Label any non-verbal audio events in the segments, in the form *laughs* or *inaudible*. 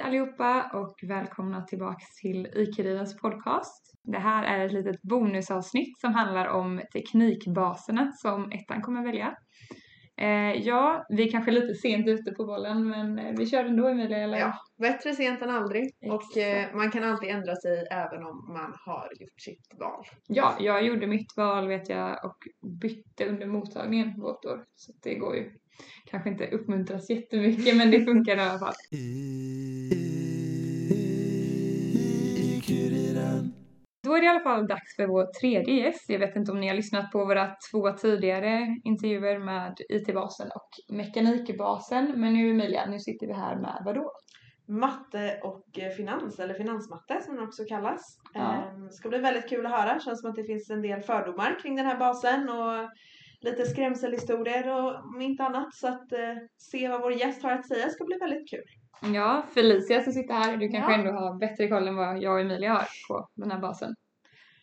Hej allihopa och välkomna tillbaka till IQ-Ridens podcast. Det här är ett litet bonusavsnitt som handlar om teknikbaserna som ettan kommer välja. Eh, ja, vi är kanske lite sent ute på bollen men eh, vi kör ändå Emilia, eller? Ja, bättre sent än aldrig. Exakt. Och eh, man kan alltid ändra sig även om man har gjort sitt val. Ja, jag gjorde mitt val vet jag och bytte under mottagningen vårt år. Så det går ju kanske inte uppmuntras jättemycket men det funkar i alla fall. Är det i alla fall dags för vår tredje gäst. Jag vet inte om ni har lyssnat på våra två tidigare intervjuer med IT-basen och mekanikbasen. Men nu Emilia, nu sitter vi här med vadå? Matte och eh, finans, eller finansmatte som den också kallas. Ja. Ehm, ska bli väldigt kul att höra. Känns som att det finns en del fördomar kring den här basen och lite skrämselhistorier och om inte annat. Så att eh, se vad vår gäst har att säga ska bli väldigt kul. Ja, Felicia som sitter här, du kanske Ja. ändå har bättre koll än vad jag och Emilia har på den här basen.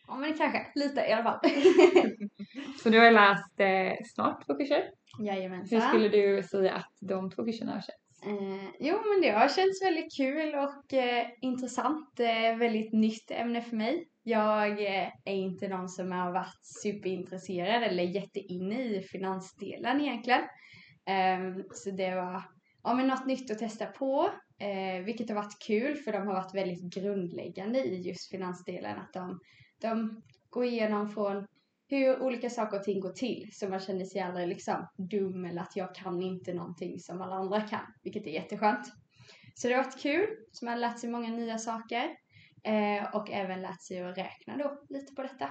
Ja men kanske, lite i alla fall. *laughs* Så du har läst eh, snart två kurser. Hur Jajamensan. skulle du säga att de två kurserna har känts? Eh, jo men det har känts väldigt kul och eh, intressant. Väldigt nytt ämne för mig. Jag eh, är inte någon som har varit superintresserad eller jätteinne i finansdelen egentligen. Ehm, så det var ja, men något nytt att testa på. Eh, vilket har varit kul för de har varit väldigt grundläggande i just finansdelen. Att de, de går igenom från hur olika saker och ting går till. Så man känner sig aldrig liksom dum eller att jag kan inte någonting som alla andra kan. Vilket är jätteskönt. Så det har varit kul. Så man har lärt sig många nya saker. Eh, och även lärt sig att räkna då lite på detta.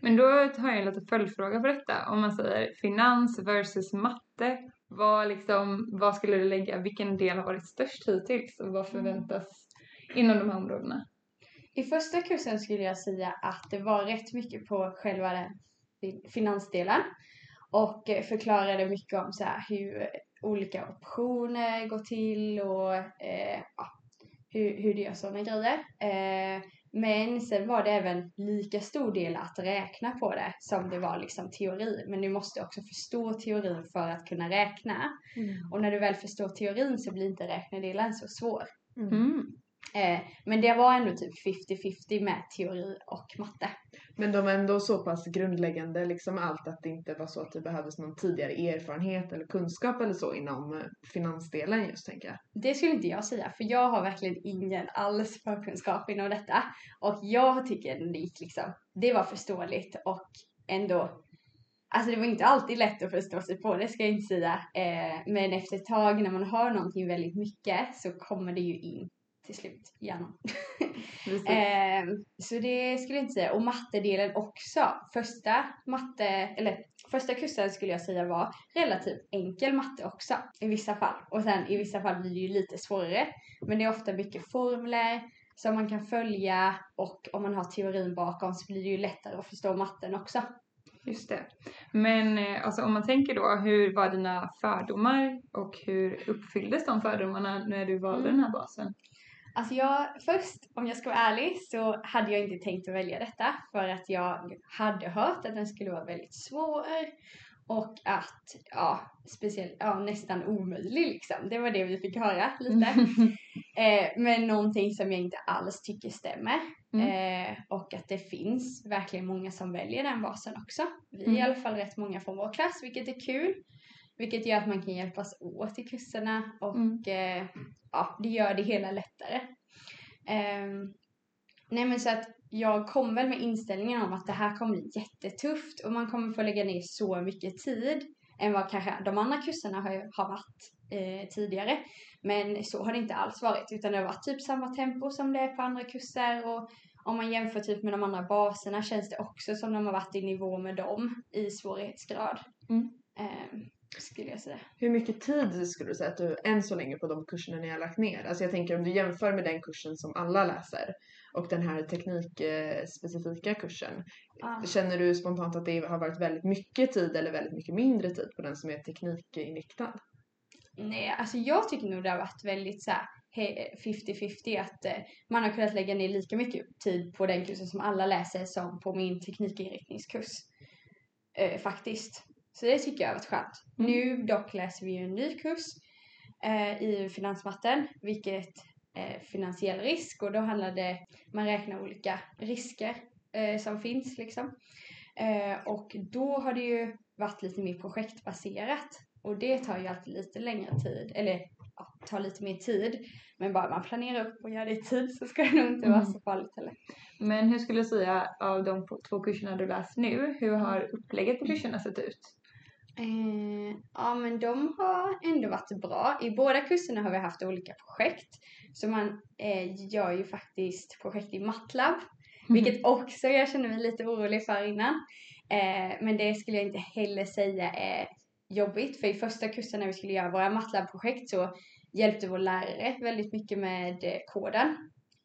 Men då har jag en liten följdfråga på detta. Om man säger finans versus matte. Vad, liksom, vad skulle du lägga, vilken del har varit störst hittills och vad förväntas inom de här områdena? I första kursen skulle jag säga att det var rätt mycket på själva den fin- finansdelen. Och förklarade mycket om så här hur olika optioner går till och eh, ja, hur, hur det gör sådana grejer. Eh, men sen var det även lika stor del att räkna på det som det var liksom teori. Men du måste också förstå teorin för att kunna räkna. Och när du väl förstår teorin så blir inte räknedelen så svår. Mm. Eh, men det var ändå typ 50-50 med teori och matte. Men de är ändå så pass grundläggande liksom allt att det inte var så att det behövdes någon tidigare erfarenhet eller kunskap eller så inom eh, finansdelen just tänker jag. Det skulle inte jag säga, för jag har verkligen ingen alls förkunskap inom detta. Och jag tycker det gick liksom, det var förståeligt och ändå Alltså det var inte alltid lätt att förstå sig på, det ska jag inte säga. Eh, men efter ett tag när man hör någonting väldigt mycket så kommer det ju in till slut i hjärnan. Eh, så det skulle jag inte säga. Och mattedelen också. Första matte, eller första kursen skulle jag säga var relativt enkel matte också i vissa fall. Och sen i vissa fall blir det ju lite svårare. Men det är ofta mycket formler som man kan följa och om man har teorin bakom så blir det ju lättare att förstå matten också. Just det. Men eh, alltså, om man tänker då, hur var dina fördomar och hur uppfylldes de fördomarna när du valde Mm. den här basen? Alltså jag, först om jag ska vara ärlig så hade jag inte tänkt att välja detta för att jag hade hört att den skulle vara väldigt svår och att, ja, speciellt, ja nästan omöjlig liksom. Det var det vi fick höra lite. *laughs* eh, men någonting som jag inte alls tycker stämmer. Eh, och att det finns verkligen många som väljer den basen också. Vi är i Mm. alla fall rätt många från vår klass, vilket är kul. Vilket gör att man kan hjälpas åt i kurserna och Mm. eh, ja, det gör det hela lättare. Ehm, nej men så att jag kom väl med inställningen om att det här kommer bli jättetufft och man kommer få lägga ner så mycket tid än vad kanske de andra kurserna har, har varit eh, tidigare. Men så har det inte alls varit utan det har varit typ samma tempo som det är på andra kurser och om man jämför typ med de andra baserna känns det också som de har varit i nivå med dem i svårighetsgrad. Mm. Ehm, skulle jag säga. Hur mycket tid skulle du säga att du än så länge på de kurserna ni har lagt ner? Alltså jag tänker om du jämför med den kursen som alla läser och den här teknikspecifika kursen. Ah. Känner du spontant att det har varit väldigt mycket tid eller väldigt mycket mindre tid på den som är teknikinriktad? Nej, alltså jag tycker nog det har varit väldigt så här he- 50-50 att eh, man har kunnat lägga ner lika mycket tid på den kursen som alla läser som på min teknikinriktningskurs. Eh, faktiskt. Så det tycker jag har varit skönt. Mm. Nu dock läser vi ju en ny kurs eh, i finansmatten, vilket eh, finansiell risk och då handlade man räknar olika risker eh, som finns liksom. Eh, och då har det ju varit lite mer projektbaserat och det tar ju alltid lite längre tid, eller ja, tar lite mer tid. Men bara man planerar upp och gör det i tid så ska det nog inte vara Mm. så farligt heller. Men hur skulle du säga av de två kurserna du läst nu, hur har upplägget på kurserna sett ut? Eh, ja men de har ändå varit bra. I båda kurserna har vi haft olika projekt. Så man eh, gör ju faktiskt projekt i MATLAB. Vilket också jag känner mig lite orolig för innan. Eh, men det skulle jag inte heller säga är jobbigt. För i första kursen när vi skulle göra våra MATLAB-projekt så hjälpte vår lärare väldigt mycket med eh, koden.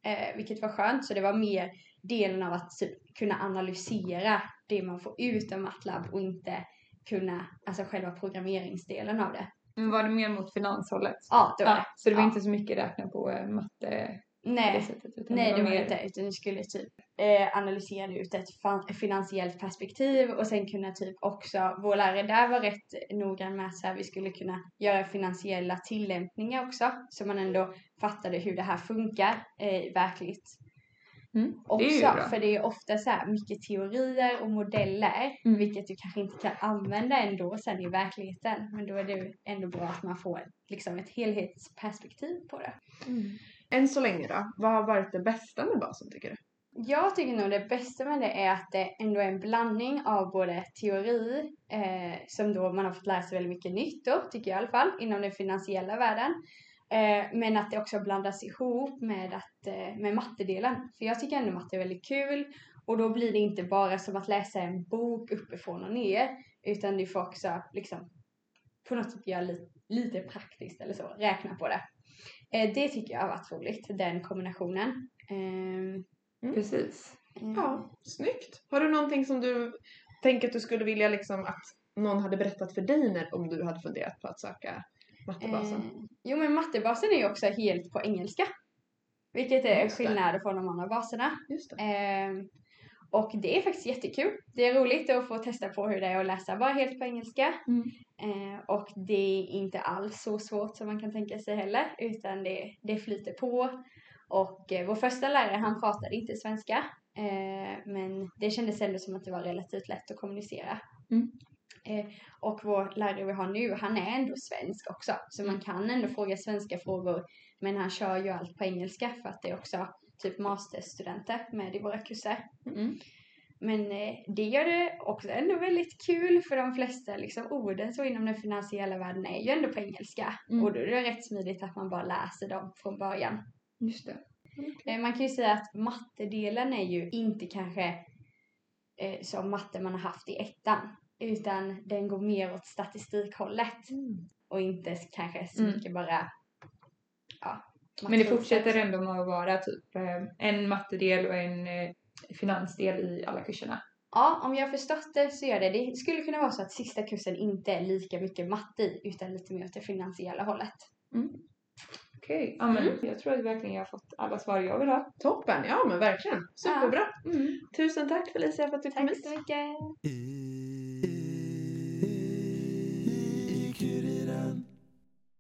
Eh, vilket var skönt. Så det var mer delen av att typ, kunna analysera det man får ut av MATLAB och inte kunna, alltså själva programmeringsdelen av det. Men var det mer mot finanshållet? Ja, det var det. Ja, så det var Ja. inte så mycket räkna på eh, matte Nej, sättet? Utan nej det var mer- inte. Utan du skulle typ eh, analysera det ur ett finansiellt perspektiv och sen kunna typ också, vår lärare där var rätt noggrann med så här, vi skulle kunna göra finansiella tillämpningar också. Så man ändå fattade hur det här funkar eh, verkligt. Mm, det Också, bra. för det är ofta så mycket teorier och modeller, Mm. vilket du kanske inte kan använda ändå sen i verkligheten. Men då är det ändå bra att man får liksom ett helhetsperspektiv på det. Än så länge då, vad har varit det bästa med basen tycker du? Jag tycker nog det bästa med det är att det ändå är en blandning av både teori, eh, som då man har fått lära sig väldigt mycket nytt då, tycker jag i alla fall, inom den finansiella världen. Eh, men att det också blandas ihop med, att, eh, med mattedelen. För jag tycker ändå matte är väldigt kul och då blir det inte bara som att läsa en bok uppifrån och ner, utan du får också liksom på något sätt göra lite, lite praktiskt eller så, räkna på det. Eh, det tycker jag har varit roligt, den kombinationen. Ehm, Precis. Ja, snyggt. Har du någonting som du tänker att du skulle vilja liksom att någon hade berättat för dig när, om du hade funderat på att söka mattebasen? Eh, jo men mattebasen är ju också helt på engelska. Vilket är Just skillnad från de andra baserna. Just. Ehm, och det är faktiskt jättekul. Det är roligt att få testa på hur det är att läsa bara helt på engelska. Mm. Eh, och det är inte alls så svårt som man kan tänka sig heller. Utan det, det flyter på. Och eh, vår första lärare han pratade inte svenska. Eh, men det kändes ändå som att det var relativt lätt att kommunicera. Mm. Eh, och vår lärare vi har nu, han är ändå svensk också. Så man kan ändå fråga svenska frågor. Men han kör ju allt på engelska för att det är också typ masterstudenter med i våra kurser. Mm. Men eh, det gör det också ändå väldigt kul för de flesta liksom, orden så inom den finansiella världen är ju ändå på engelska. Mm. Och då är det rätt smidigt att man bara läser dem från början. Just det. Eh, man kan ju säga att mattedelen är ju inte kanske eh, som matte man har haft i ettan. Utan den går mer åt statistikhållet. Och inte kanske så Mm. mycket bara ja, Men det fortsätter ändå med att vara typ eh, en mattedel och en eh, finansdel i alla kurserna. Ja, om jag har förstått det så gör det. Det skulle kunna vara så att sista kursen inte är lika mycket matte i, utan lite mer åt det finansiella hållet. Okej, ja men Mm. jag tror att verkligen jag har fått alla svar jag vill ha. Toppen, ja men verkligen. Superbra. Mm. Tusen tack Felicia för att du kom Tack hit. så mycket.